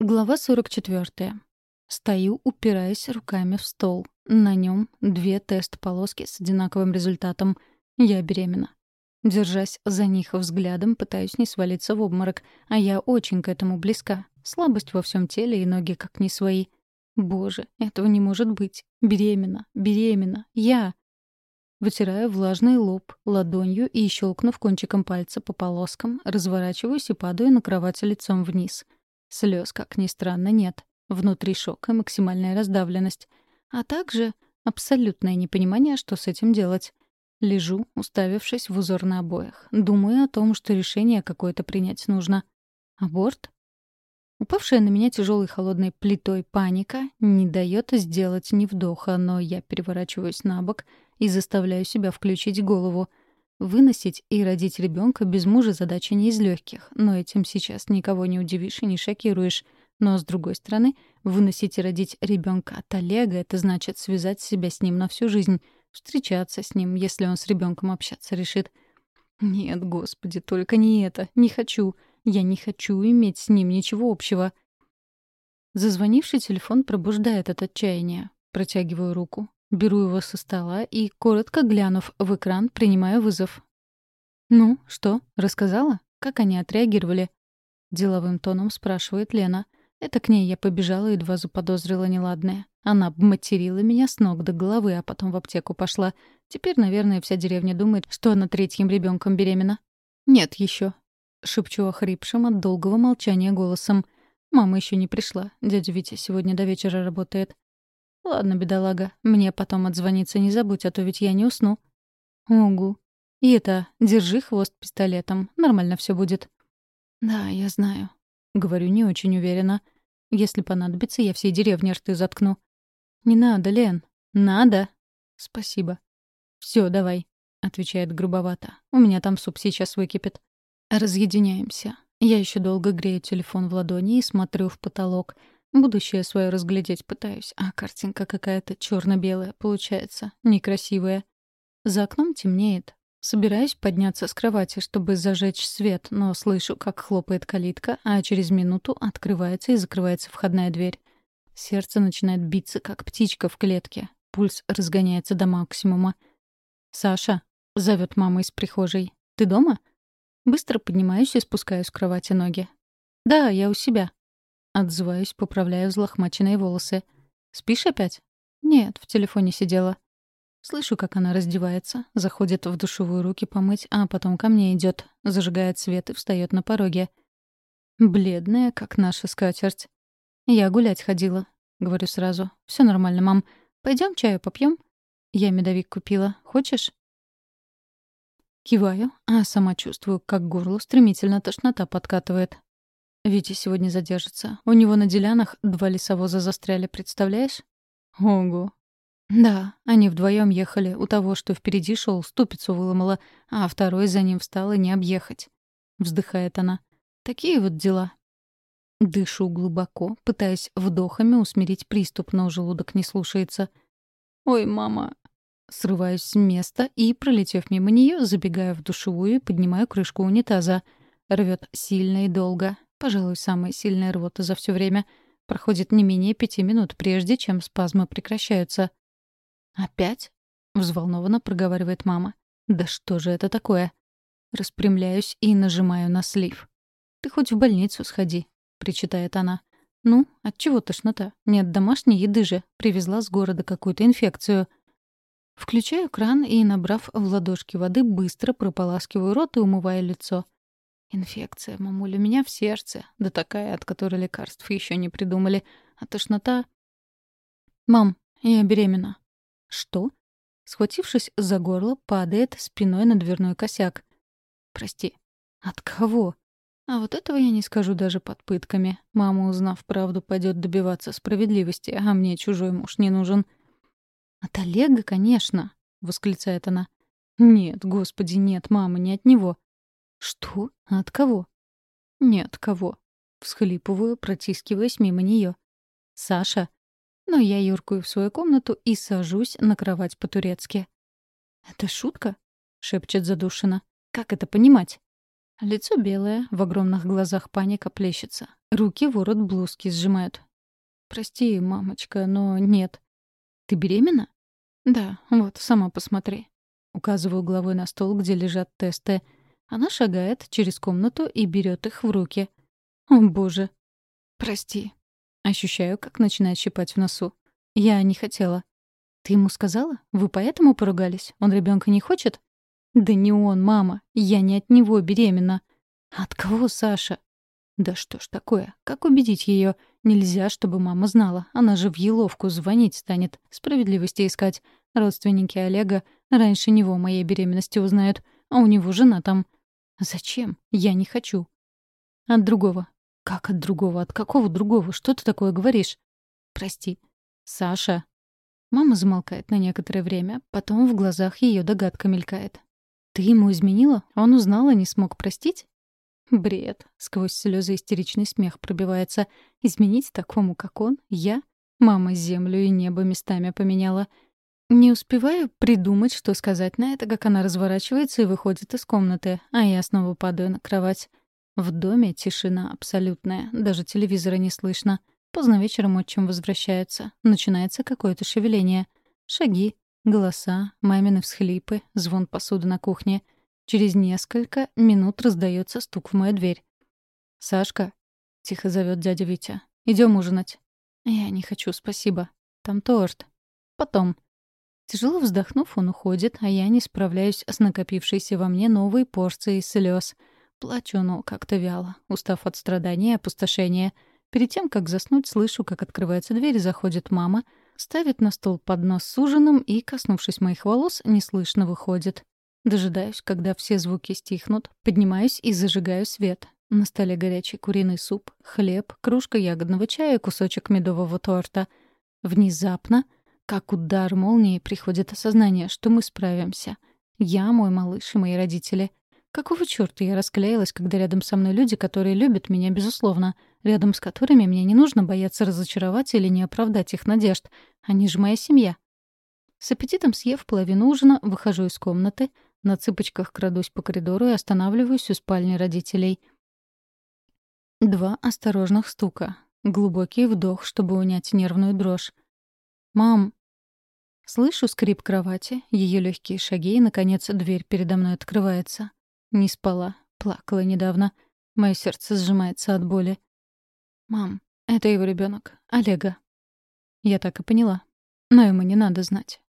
Глава 44. Стою, упираясь руками в стол. На нем две тест-полоски с одинаковым результатом. Я беременна. Держась за них взглядом, пытаюсь не свалиться в обморок, а я очень к этому близка. Слабость во всем теле и ноги как не свои. Боже, этого не может быть. Беременна, беременна, я. Вытираю влажный лоб ладонью и, щелкнув кончиком пальца по полоскам, разворачиваюсь и падаю на кровать лицом вниз — Слез, как ни странно, нет. Внутри шок и максимальная раздавленность. А также абсолютное непонимание, что с этим делать. Лежу, уставившись в узор на обоях. Думаю о том, что решение какое-то принять нужно. Аборт? Упавшая на меня тяжелой холодной плитой паника не дает сделать ни вдоха, но я переворачиваюсь на бок и заставляю себя включить голову — Выносить и родить ребенка без мужа задача не из легких, но этим сейчас никого не удивишь и не шокируешь. Но, с другой стороны, выносить и родить ребенка от Олега — это значит связать себя с ним на всю жизнь, встречаться с ним, если он с ребенком общаться решит. Нет, господи, только не это. Не хочу. Я не хочу иметь с ним ничего общего. Зазвонивший телефон пробуждает от отчаяния. Протягиваю руку. Беру его со стола и, коротко глянув в экран, принимаю вызов. «Ну, что, рассказала? Как они отреагировали?» Деловым тоном спрашивает Лена. Это к ней я побежала едва заподозрила неладное. Она обматерила меня с ног до головы, а потом в аптеку пошла. Теперь, наверное, вся деревня думает, что она третьим ребенком беременна. «Нет еще», — шепчу охрипшим от долгого молчания голосом. «Мама еще не пришла. Дядя Витя сегодня до вечера работает. «Ладно, бедолага, мне потом отзвониться не забудь, а то ведь я не усну». «Угу. И это, держи хвост пистолетом, нормально все будет». «Да, я знаю». Говорю не очень уверенно. «Если понадобится, я всей деревне рты заткну». «Не надо, Лен. Надо». «Спасибо». Все, давай», — отвечает грубовато. «У меня там суп сейчас выкипит». Разъединяемся. Я еще долго грею телефон в ладони и смотрю в потолок — Будущее свое разглядеть пытаюсь, а картинка какая-то черно белая получается, некрасивая. За окном темнеет. Собираюсь подняться с кровати, чтобы зажечь свет, но слышу, как хлопает калитка, а через минуту открывается и закрывается входная дверь. Сердце начинает биться, как птичка в клетке. Пульс разгоняется до максимума. «Саша», — зовет мама из прихожей, — «ты дома?» Быстро поднимаюсь и спускаю с кровати ноги. «Да, я у себя», Отзываюсь, поправляю взлохмаченные волосы. «Спишь опять?» «Нет, в телефоне сидела». Слышу, как она раздевается, заходит в душевую руки помыть, а потом ко мне идет, зажигает свет и встает на пороге. Бледная, как наша скатерть. «Я гулять ходила», — говорю сразу. Все нормально, мам. Пойдем чаю попьем? Я медовик купила. Хочешь?» Киваю, а сама чувствую, как горло стремительно тошнота подкатывает. Витя сегодня задержится. У него на делянах два лесовоза застряли, представляешь? Ого. Да, они вдвоем ехали. У того, что впереди шел, ступицу выломала, а второй за ним встал и не объехать. Вздыхает она. Такие вот дела. Дышу глубоко, пытаясь вдохами усмирить приступ, но желудок не слушается. «Ой, мама!» Срываюсь с места и, пролетев мимо нее, забегаю в душевую и поднимаю крышку унитаза. Рвет сильно и долго. Пожалуй, самая сильная рвота за все время. Проходит не менее пяти минут, прежде чем спазмы прекращаются. «Опять?» — взволнованно проговаривает мама. «Да что же это такое?» Распрямляюсь и нажимаю на слив. «Ты хоть в больницу сходи», — причитает она. «Ну, отчего тошнота? Нет домашней еды же. Привезла с города какую-то инфекцию». Включаю кран и, набрав в ладошки воды, быстро прополаскиваю рот и умываю лицо. Инфекция, мамуля, у меня в сердце. Да такая, от которой лекарств еще не придумали. А тошнота... Мам, я беременна. Что? Схватившись за горло, падает спиной на дверной косяк. Прости. От кого? А вот этого я не скажу даже под пытками. Мама, узнав правду, пойдет добиваться справедливости, а мне чужой муж не нужен. От Олега, конечно, восклицает она. Нет, господи, нет, мама, не от него. «Что? От кого?» «Нет, кого?» Всхлипываю, протискиваясь мимо нее. «Саша?» Но я юркую в свою комнату и сажусь на кровать по-турецки. «Это шутка?» — шепчет задушина. «Как это понимать?» Лицо белое, в огромных глазах паника плещется. Руки ворот блузки сжимают. «Прости, мамочка, но нет». «Ты беременна?» «Да, вот, сама посмотри». Указываю головой на стол, где лежат тесты. Она шагает через комнату и берет их в руки. «О, боже!» «Прости». Ощущаю, как начинает щипать в носу. «Я не хотела». «Ты ему сказала? Вы поэтому поругались? Он ребенка не хочет?» «Да не он, мама. Я не от него беременна». «От кого, Саша?» «Да что ж такое? Как убедить ее? Нельзя, чтобы мама знала. Она же в Еловку звонить станет, справедливости искать. Родственники Олега раньше него моей беременности узнают, а у него жена там. Зачем? Я не хочу». «От другого». «Как от другого? От какого другого? Что ты такое говоришь?» «Прости». «Саша». Мама замолкает на некоторое время, потом в глазах ее догадка мелькает. «Ты ему изменила? Он узнал и не смог простить?» Бред. Сквозь слезы истеричный смех пробивается. Изменить такому, как он? Я? Мама землю и небо местами поменяла. Не успеваю придумать, что сказать на это, как она разворачивается и выходит из комнаты, а я снова падаю на кровать. В доме тишина абсолютная, даже телевизора не слышно. Поздно вечером отчим возвращается. Начинается какое-то шевеление. Шаги, Голоса, мамины всхлипы, звон посуды на кухне. Через несколько минут раздается стук в мою дверь. «Сашка», — тихо зовет дядя Витя, — «идем ужинать». «Я не хочу, спасибо. Там торт. Потом». Тяжело вздохнув, он уходит, а я не справляюсь с накопившейся во мне новой порцией слез. Плачу, но как-то вяло, устав от страдания и опустошения. Перед тем, как заснуть, слышу, как открывается дверь, заходит мама — ставит на стол поднос с ужином и, коснувшись моих волос, неслышно выходит. Дожидаюсь, когда все звуки стихнут, поднимаюсь и зажигаю свет. На столе горячий куриный суп, хлеб, кружка ягодного чая и кусочек медового торта. Внезапно, как удар молнии, приходит осознание, что мы справимся. Я, мой малыш и мои родители. Какого чёрта я расклеилась, когда рядом со мной люди, которые любят меня, безусловно, рядом с которыми мне не нужно бояться разочаровать или не оправдать их надежд. Они же моя семья. С аппетитом съев половину ужина, выхожу из комнаты, на цыпочках крадусь по коридору и останавливаюсь у спальни родителей. Два осторожных стука. Глубокий вдох, чтобы унять нервную дрожь. «Мам!» Слышу скрип кровати, ее легкие шаги, и, наконец, дверь передо мной открывается. Не спала, плакала недавно. Мое сердце сжимается от боли. «Мам, это его ребенок, Олега». Я так и поняла. Но ему не надо знать.